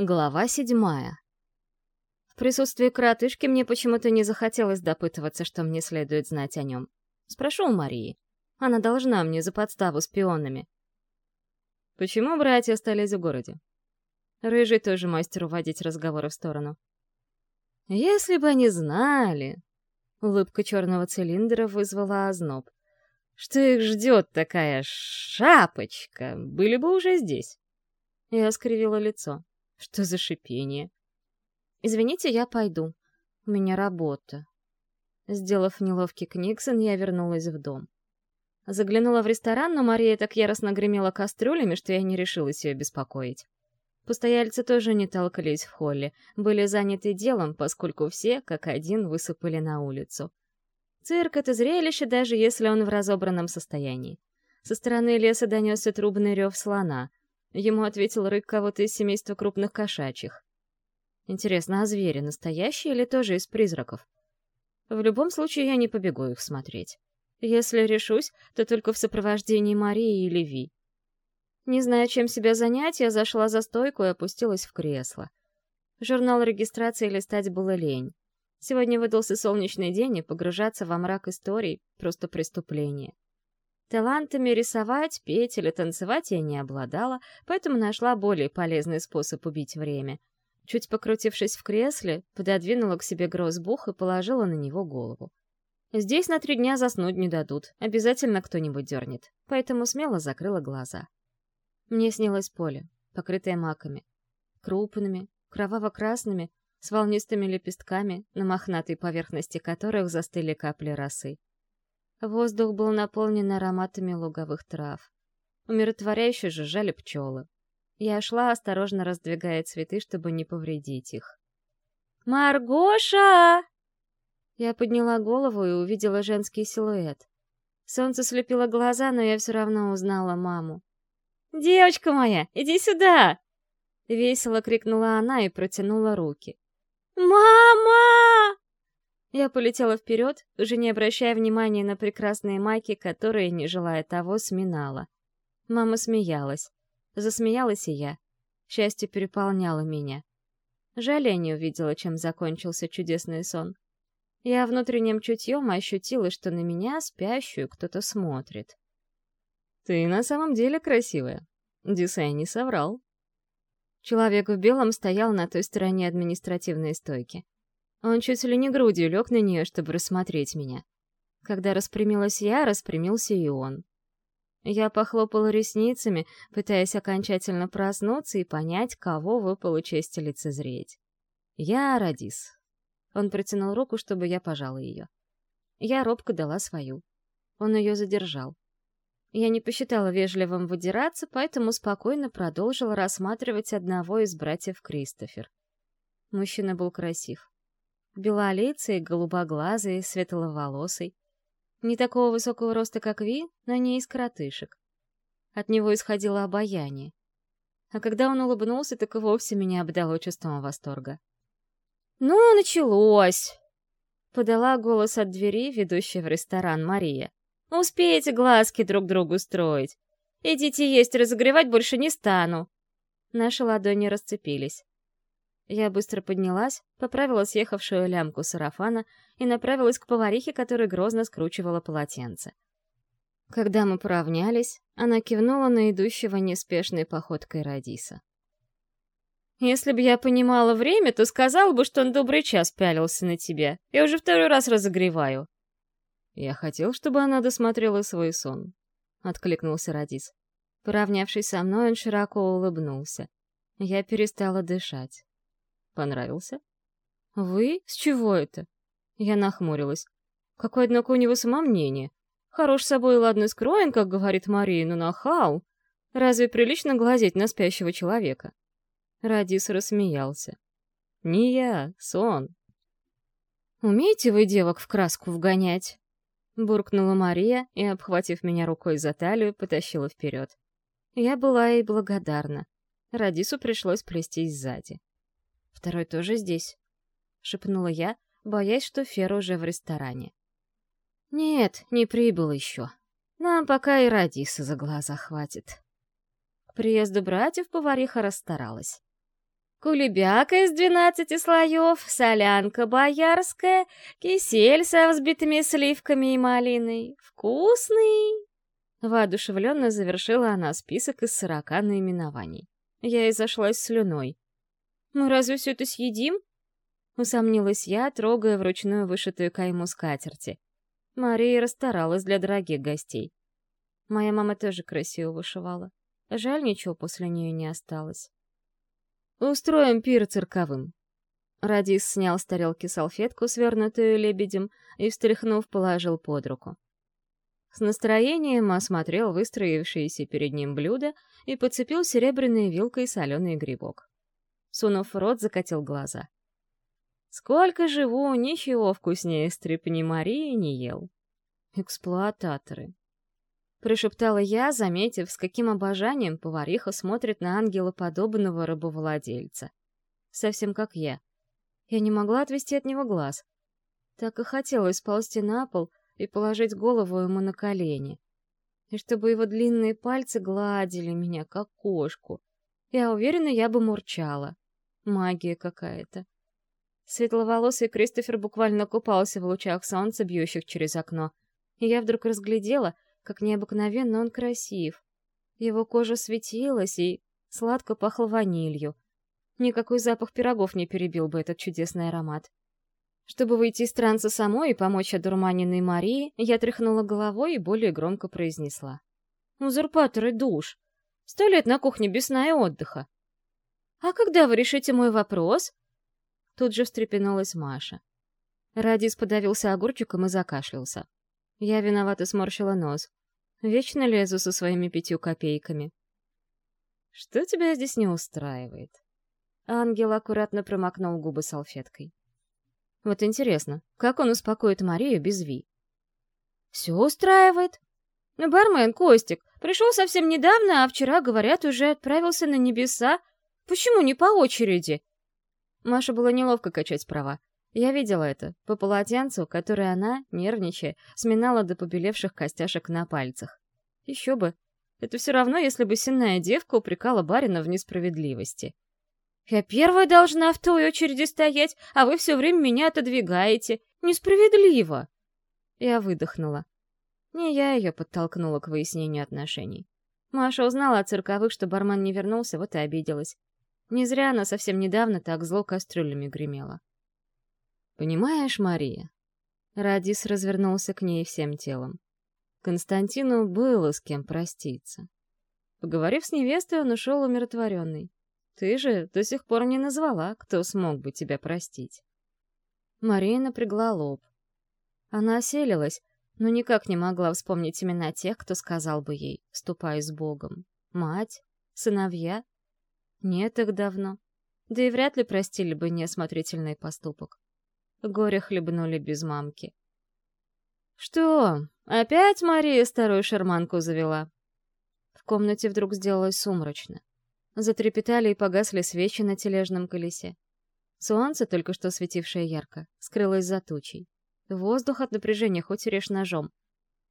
Глава седьмая. В присутствии коротышки мне почему-то не захотелось допытываться, что мне следует знать о нем. Спрошу у Марии. Она должна мне за подставу с пионами. Почему братья остались в городе? Рыжий тоже мастер уводить разговоры в сторону. Если бы они знали... Улыбка черного цилиндра вызвала озноб. Что их ждет такая шапочка, были бы уже здесь. Я скривила лицо. Что за шипение? «Извините, я пойду. У меня работа». Сделав неловкий книгсон, я вернулась в дом. Заглянула в ресторан, но Мария так яростно гремела кастрюлями, что я не решилась ее беспокоить. Постояльцы тоже не толкались в холле, были заняты делом, поскольку все, как один, высыпали на улицу. Цирк — это зрелище, даже если он в разобранном состоянии. Со стороны леса донесся трубный рев слона. Ему ответил рык кого-то из семейства крупных кошачьих. Интересно, а звери настоящие или тоже из призраков? В любом случае, я не побегу их смотреть. Если решусь, то только в сопровождении Марии или Ви. Не зная, чем себя занять, я зашла за стойку и опустилась в кресло. Журнал регистрации листать было лень. Сегодня выдался солнечный день, и погружаться во мрак историй — просто преступление. Талантами рисовать, петь или танцевать я не обладала, поэтому нашла более полезный способ убить время. Чуть покрутившись в кресле, пододвинула к себе грозбух и положила на него голову. Здесь на три дня заснуть не дадут, обязательно кто-нибудь дернет, поэтому смело закрыла глаза. Мне снилось поле, покрытое маками. Крупными, кроваво-красными, с волнистыми лепестками, на мохнатой поверхности которых застыли капли росы. Воздух был наполнен ароматами луговых трав. Умиротворяюще жужжали пчелы. Я шла, осторожно раздвигая цветы, чтобы не повредить их. «Маргоша!» Я подняла голову и увидела женский силуэт. Солнце слепило глаза, но я все равно узнала маму. «Девочка моя, иди сюда!» Весело крикнула она и протянула руки. «Мама!» Я полетела вперед, уже не обращая внимания на прекрасные майки, которые, не желая того, сминала. Мама смеялась. Засмеялась и я. Счастье переполняло меня. Жаль, я не увидела, чем закончился чудесный сон. Я внутренним чутьем ощутила, что на меня, спящую, кто-то смотрит. «Ты на самом деле красивая. Дюсей не соврал». Человек в белом стоял на той стороне административной стойки. Он чуть ли не грудью лег на нее, чтобы рассмотреть меня. Когда распрямилась я, распрямился и он. Я похлопала ресницами, пытаясь окончательно проснуться и понять, кого выпало честь лицезреть. Я Радис. Он протянул руку, чтобы я пожала ее. Я робко дала свою. Он ее задержал. Я не посчитала вежливым выдираться, поэтому спокойно продолжила рассматривать одного из братьев Кристофер. Мужчина был красив белолицый, голубоглазый, светловолосый. Не такого высокого роста, как Ви, но не из коротышек. От него исходило обаяние. А когда он улыбнулся, так и вовсе меня обдало чувством восторга. «Ну, началось!» — подала голос от двери, ведущей в ресторан Мария. «Успеете глазки друг другу строить. Идите есть, разогревать больше не стану». Наши ладони расцепились. Я быстро поднялась, поправила съехавшую лямку сарафана и направилась к поварихе, которая грозно скручивала полотенце. Когда мы поравнялись, она кивнула на идущего неспешной походкой Радиса. «Если бы я понимала время, то сказала бы, что он добрый час пялился на тебя. Я уже второй раз разогреваю». «Я хотел, чтобы она досмотрела свой сон», — откликнулся Радис. Поравнявшись со мной, он широко улыбнулся. Я перестала дышать. Понравился? Вы? С чего это? Я нахмурилась. Какое, однако, у него самомнение. Хорош собой и ладно скроен, как говорит Мария, но нахал. Разве прилично глазеть на спящего человека? Радис рассмеялся. Не я, сон. «Умеете вы девок в краску вгонять?» Буркнула Мария и, обхватив меня рукой за талию, потащила вперед. Я была ей благодарна. Радису пришлось плестись сзади. Второй тоже здесь», — шепнула я, боясь, что Фер уже в ресторане. «Нет, не прибыл еще. Нам пока и Радиса за глаза хватит». К приезду братьев повариха расстаралась. Кулебяка из двенадцати слоев, солянка боярская, кисель со взбитыми сливками и малиной. Вкусный!» Воодушевленно завершила она список из сорока наименований. Я и зашлась слюной. «Мы разве все это съедим?» Усомнилась я, трогая вручную вышитую кайму скатерти. Мария расстаралась для дорогих гостей. Моя мама тоже красиво вышивала. Жаль, ничего после нее не осталось. «Устроим пир цирковым». Радис снял с тарелки салфетку, свернутую лебедем, и, встряхнув, положил под руку. С настроением осмотрел выстроившиеся перед ним блюда и подцепил серебряной вилкой соленый грибок. Сунув рот, закатил глаза. Сколько живу, ничего вкуснее стрипни Марии не ел. Эксплуататоры. Прошептала я, заметив, с каким обожанием повариха смотрит на ангела подобного рабовладельца. Совсем как я. Я не могла отвести от него глаз. Так и хотелось ползти на пол и положить голову ему на колени. И чтобы его длинные пальцы гладили меня, как кошку. Я уверена, я бы мурчала. Магия какая-то. Светловолосый Кристофер буквально купался в лучах солнца, бьющих через окно. И я вдруг разглядела, как необыкновенно он красив. Его кожа светилась и сладко пахла ванилью. Никакой запах пирогов не перебил бы этот чудесный аромат. Чтобы выйти из транса самой и помочь одурманенной Марии, я тряхнула головой и более громко произнесла. «Узурпаторы душ! Сто лет на кухне без сна и отдыха!» «А когда вы решите мой вопрос?» Тут же встрепенулась Маша. Радис подавился огурчиком и закашлялся. Я виновато сморщила нос. Вечно лезу со своими пятью копейками. «Что тебя здесь не устраивает?» Ангел аккуратно промокнул губы салфеткой. «Вот интересно, как он успокоит Марию без Ви?» «Все устраивает. Бармен Костик пришел совсем недавно, а вчера, говорят, уже отправился на небеса. Почему не по очереди?» Маше было неловко качать права. Я видела это по полотенцу, которое она, нервничая, сминала до побелевших костяшек на пальцах. Еще бы. Это все равно, если бы сенная девка упрекала барина в несправедливости. «Я первая должна в той очереди стоять, а вы все время меня отодвигаете. Несправедливо!» Я выдохнула. Не я ее подтолкнула к выяснению отношений. Маша узнала от цирковых, что бармен не вернулся, вот и обиделась. Не зря она совсем недавно так зло кастрюлями гремела. «Понимаешь, Мария?» Радис развернулся к ней всем телом. Константину было с кем проститься. Поговорив с невестой, он ушел умиротворенный. Ты же до сих пор не назвала, кто смог бы тебя простить. Мария напрягла лоб. Она оселилась, но никак не могла вспомнить имена тех, кто сказал бы ей «ступай с Богом». Мать? Сыновья? Нет их давно. Да и вряд ли простили бы неосмотрительный поступок. Горе хлебнули без мамки. «Что, опять Мария старую шарманку завела?» В комнате вдруг сделалось сумрачно. Затрепетали и погасли свечи на тележном колесе. Солнце, только что светившее ярко, скрылось за тучей. Воздух от напряжения хоть режь ножом.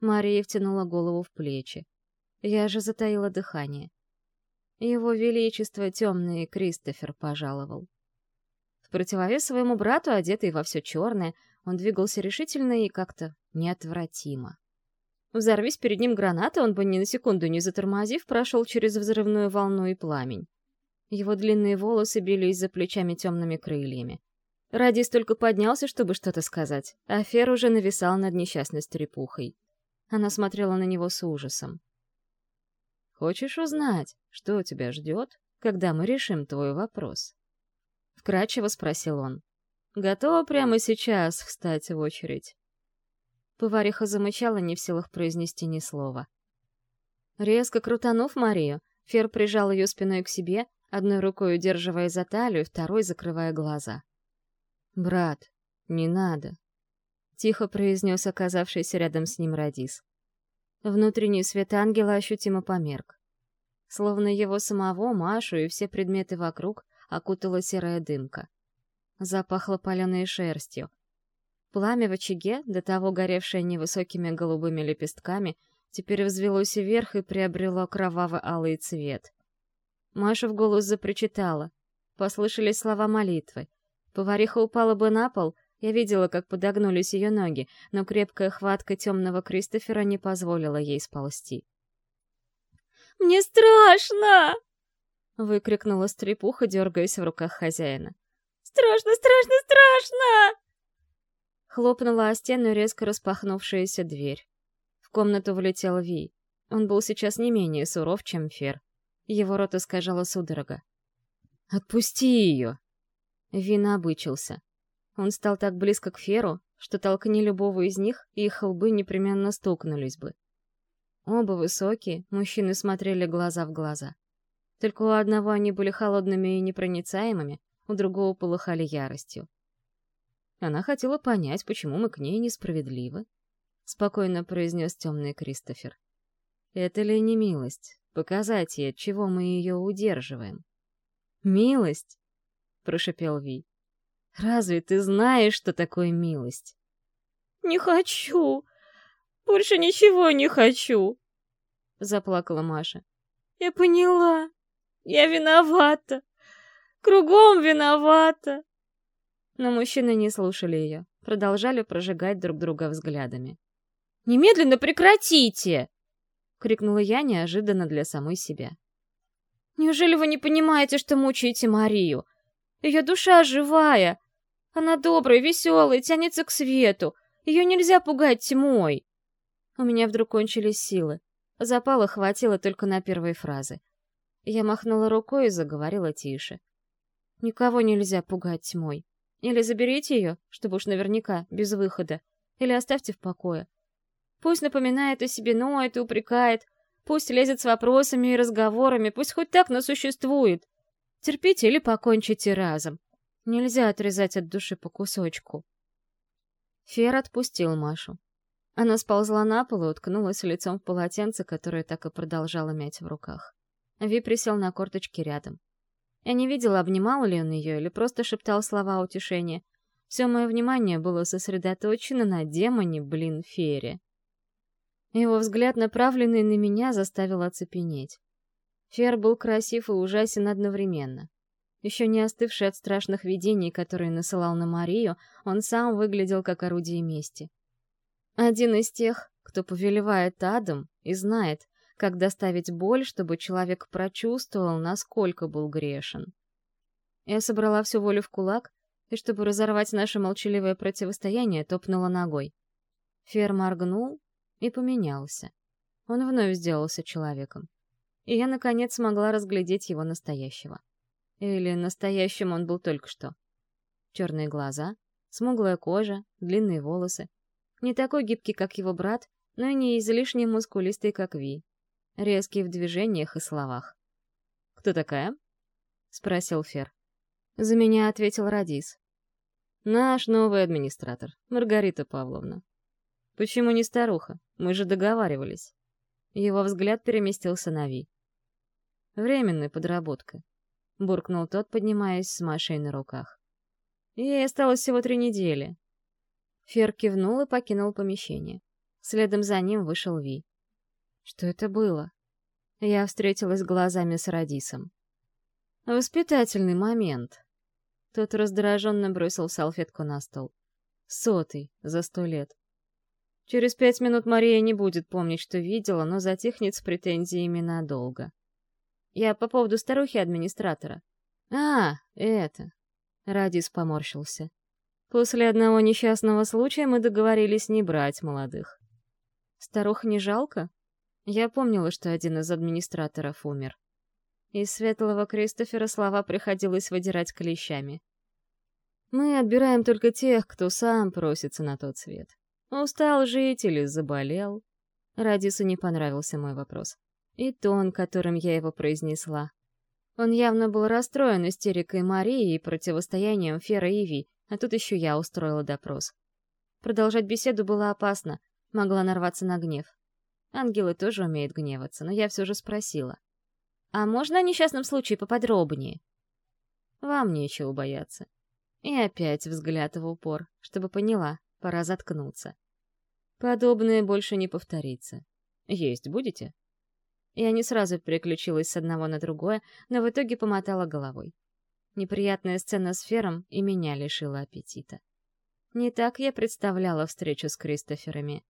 Мария втянула голову в плечи. Я же затаила дыхание. Его Величество Темный Кристофер пожаловал. В противовес своему брату, одетый во все черное, он двигался решительно и как-то неотвратимо. Взорвись перед ним граната, он бы ни на секунду не затормозив, прошел через взрывную волну и пламень. Его длинные волосы бились за плечами темными крыльями. Радис только поднялся, чтобы что-то сказать, а Фер уже нависал над несчастной стрепухой. Она смотрела на него с ужасом. Хочешь узнать, что тебя ждет, когда мы решим твой вопрос?» Вкратчиво спросил он. «Готова прямо сейчас встать в очередь?» Повариха замычала, не в силах произнести ни слова. Резко крутанув Марию, Фер прижал ее спиной к себе, одной рукой удерживая за талию, второй закрывая глаза. «Брат, не надо», — тихо произнес оказавшийся рядом с ним Радис. Внутренний свет ангела ощутимо померк. Словно его самого, Машу и все предметы вокруг окутала серая дымка. Запахло паленой шерстью. Пламя в очаге, до того горевшее невысокими голубыми лепестками, теперь взвелось вверх и приобрело кроваво-алый цвет. Маша в голос запричитала. послышались слова молитвы. Повариха упала бы на пол, я видела, как подогнулись ее ноги, но крепкая хватка темного Кристофера не позволила ей сползти. «Мне страшно!» — выкрикнула стрепуха, дергаясь в руках хозяина. «Страшно, страшно, страшно!» Хлопнула о стену резко распахнувшаяся дверь. В комнату влетел Ви. Он был сейчас не менее суров, чем Фер. Его рот искажала судорога. «Отпусти ее!» Вин обычился. Он стал так близко к Феру, что толкни любого из них, и их лбы непременно стукнулись бы. Оба высокие, мужчины смотрели глаза в глаза. Только у одного они были холодными и непроницаемыми, у другого полыхали яростью. Она хотела понять, почему мы к ней несправедливы, — спокойно произнес темный Кристофер. Это ли не милость? Показать ей, от чего мы ее удерживаем. «Милость?» — прошепел Ви. «Разве ты знаешь, что такое милость?» «Не хочу! Больше ничего не хочу!» — заплакала Маша. «Я поняла. Я виновата. Кругом виновата!» Но мужчины не слушали ее, продолжали прожигать друг друга взглядами. «Немедленно прекратите!» — крикнула я неожиданно для самой себя. «Неужели вы не понимаете, что мучаете Марию? Ее душа живая. Она добрая, веселая, тянется к свету. Ее нельзя пугать тьмой!» У меня вдруг кончились силы. Запала хватило только на первой фразы. Я махнула рукой и заговорила тише. Никого нельзя пугать тьмой. Или заберите ее, чтобы уж наверняка, без выхода, или оставьте в покое. Пусть напоминает о себе, ноет и упрекает, пусть лезет с вопросами и разговорами, пусть хоть так, но существует. Терпите или покончите разом. Нельзя отрезать от души по кусочку. Фер отпустил Машу. Она сползла на пол и уткнулась лицом в полотенце, которое так и продолжала мять в руках. Ви присел на корточки рядом. Я не видела, обнимал ли он ее или просто шептал слова утешения. Все мое внимание было сосредоточено на демоне, блин, Фере. Его взгляд, направленный на меня, заставил оцепенеть. Фер был красив и ужасен одновременно. Еще не остывший от страшных видений, которые насылал на Марию, он сам выглядел как орудие мести. Один из тех, кто повелевает адом и знает, как доставить боль, чтобы человек прочувствовал, насколько был грешен. Я собрала всю волю в кулак, и чтобы разорвать наше молчаливое противостояние, топнула ногой. Фер моргнул и поменялся. Он вновь сделался человеком. И я, наконец, смогла разглядеть его настоящего. Или настоящим он был только что. Черные глаза, смуглая кожа, длинные волосы. Не такой гибкий, как его брат, но и не излишне мускулистый, как Ви резкий в движениях и словах. «Кто такая?» — спросил Фер. За меня ответил Радис. «Наш новый администратор, Маргарита Павловна». «Почему не старуха? Мы же договаривались». Его взгляд переместился на Ви. «Временная подработка», — буркнул тот, поднимаясь с Машей на руках. «Ей осталось всего три недели». Фер кивнул и покинул помещение. Следом за ним вышел Ви. Что это было? Я встретилась глазами с Радисом. Воспитательный момент. Тот раздраженно бросил салфетку на стол. Сотый за сто лет. Через пять минут Мария не будет помнить, что видела, но затихнет с претензиями надолго. Я по поводу старухи-администратора. А, это. Радис поморщился. После одного несчастного случая мы договорились не брать молодых. Старух не жалко? Я помнила, что один из администраторов умер. Из светлого Кристофера слова приходилось выдирать клещами. Мы отбираем только тех, кто сам просится на тот свет. Устал жить или заболел? Радису не понравился мой вопрос. И тон, которым я его произнесла. Он явно был расстроен истерикой Марии и противостоянием Фера и Ви, а тут еще я устроила допрос. Продолжать беседу было опасно, могла нарваться на гнев. Ангелы тоже умеют гневаться, но я все же спросила. «А можно о несчастном случае поподробнее?» «Вам нечего бояться». И опять взгляд в упор, чтобы поняла, пора заткнуться. Подобное больше не повторится. Есть будете? Я не сразу переключилась с одного на другое, но в итоге помотала головой. Неприятная сцена с Фером и меня лишила аппетита. Не так я представляла встречу с Кристоферами.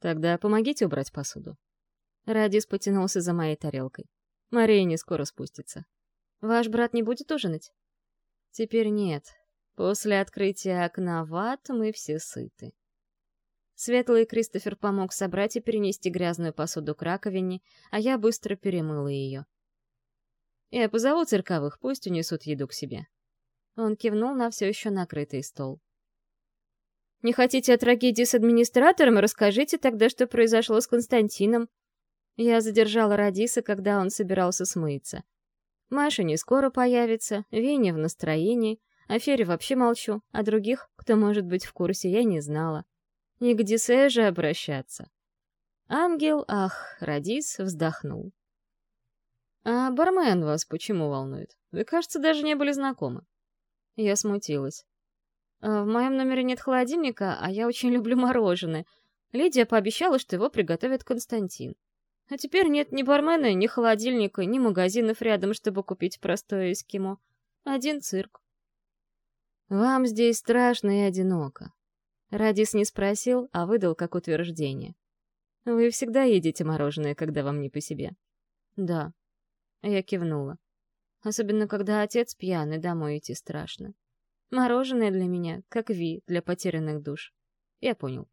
«Тогда помогите убрать посуду». Радис потянулся за моей тарелкой. Мария не скоро спустится. «Ваш брат не будет ужинать?» «Теперь нет. После открытия окна в ад мы все сыты». Светлый Кристофер помог собрать и перенести грязную посуду к раковине, а я быстро перемыла ее. «Я позову цирковых, пусть унесут еду к себе». Он кивнул на все еще накрытый стол. «Не хотите о трагедии с администратором? Расскажите тогда, что произошло с Константином». Я задержала Радиса, когда он собирался смыться. Маша не скоро появится, Веня в настроении, о Фере вообще молчу, а других, кто может быть в курсе, я не знала. Не к Диссе же обращаться. Ангел, ах, Радис вздохнул. «А бармен вас почему волнует? Вы, кажется, даже не были знакомы». Я смутилась. «А «В моем номере нет холодильника, а я очень люблю мороженое. Лидия пообещала, что его приготовит Константин. А теперь нет ни бармена, ни холодильника, ни магазинов рядом, чтобы купить простое эскимо. Один цирк. «Вам здесь страшно и одиноко». Радис не спросил, а выдал как утверждение. «Вы всегда едите мороженое, когда вам не по себе?» «Да», я кивнула. Особенно, когда отец пьяный, домой идти страшно. Мороженое для меня, как Ви для потерянных душ. Я понял.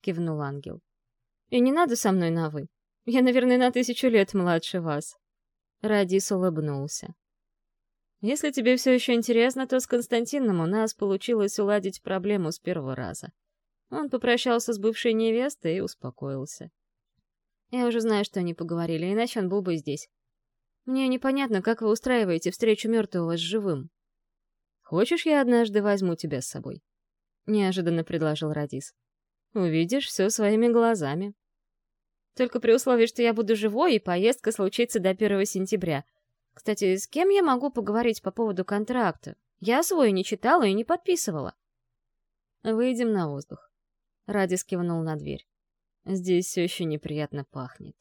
Кивнул ангел. И не надо со мной на «вы». Я, наверное, на тысячу лет младше вас. Радис улыбнулся. Если тебе все еще интересно, то с Константином у нас получилось уладить проблему с первого раза. Он попрощался с бывшей невестой и успокоился. Я уже знаю, что они поговорили, иначе он был бы здесь. Мне непонятно, как вы устраиваете встречу мертвого с живым. Хочешь, я однажды возьму тебя с собой? Неожиданно предложил Радис. Увидишь все своими глазами. Только при условии, что я буду живой, и поездка случится до 1 сентября. Кстати, с кем я могу поговорить по поводу контракта? Я свой не читала и не подписывала. Выйдем на воздух. Радис кивнул на дверь. Здесь все еще неприятно пахнет.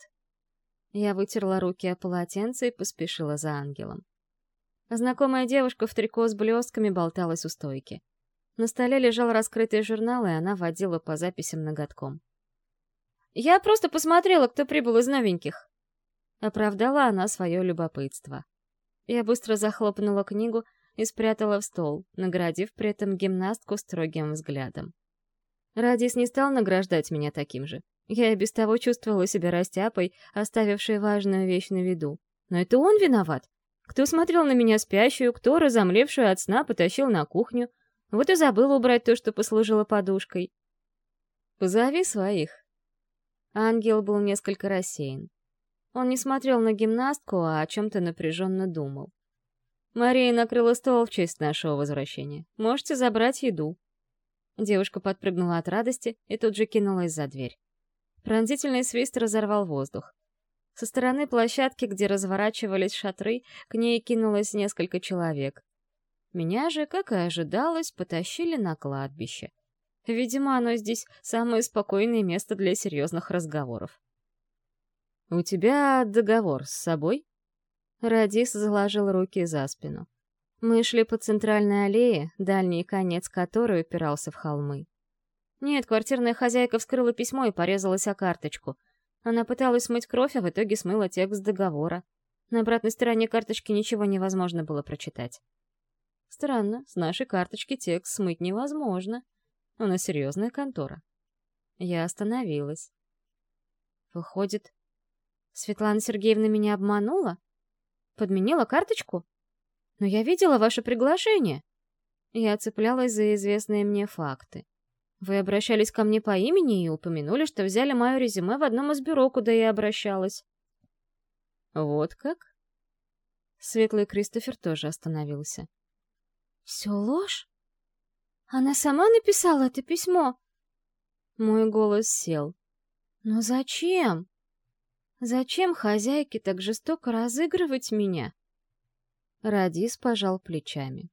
Я вытерла руки о полотенце и поспешила за ангелом. Знакомая девушка в трико с блестками болталась у стойки. На столе лежал раскрытый журнал, и она водила по записям ноготком. «Я просто посмотрела, кто прибыл из новеньких!» Оправдала она свое любопытство. Я быстро захлопнула книгу и спрятала в стол, наградив при этом гимнастку строгим взглядом. Радис не стал награждать меня таким же. Я и без того чувствовала себя растяпой, оставившей важную вещь на виду. Но это он виноват. Кто смотрел на меня спящую, кто, разомлевшую от сна, потащил на кухню. Вот и забыл убрать то, что послужило подушкой. «Позови своих». Ангел был несколько рассеян. Он не смотрел на гимнастку, а о чем-то напряженно думал. «Мария накрыла стол в честь нашего возвращения. Можете забрать еду». Девушка подпрыгнула от радости и тут же кинулась за дверь. Пронзительный свист разорвал воздух. Со стороны площадки, где разворачивались шатры, к ней кинулось несколько человек. Меня же, как и ожидалось, потащили на кладбище. Видимо, оно здесь самое спокойное место для серьезных разговоров. «У тебя договор с собой?» Радис заложил руки за спину. Мы шли по центральной аллее, дальний конец которой упирался в холмы. Нет, квартирная хозяйка вскрыла письмо и порезалась о карточку. Она пыталась смыть кровь, а в итоге смыла текст договора. На обратной стороне карточки ничего невозможно было прочитать. Странно, с нашей карточки текст смыть невозможно. У нас серьезная контора. Я остановилась. Выходит, Светлана Сергеевна меня обманула? Подменила карточку? Но я видела ваше приглашение. Я цеплялась за известные мне факты. Вы обращались ко мне по имени и упомянули, что взяли мое резюме в одном из бюро, куда я обращалась. Вот как? Светлый Кристофер тоже остановился. Все ложь? Она сама написала это письмо? Мой голос сел. Но зачем? Зачем хозяйке так жестоко разыгрывать меня? Радис пожал плечами.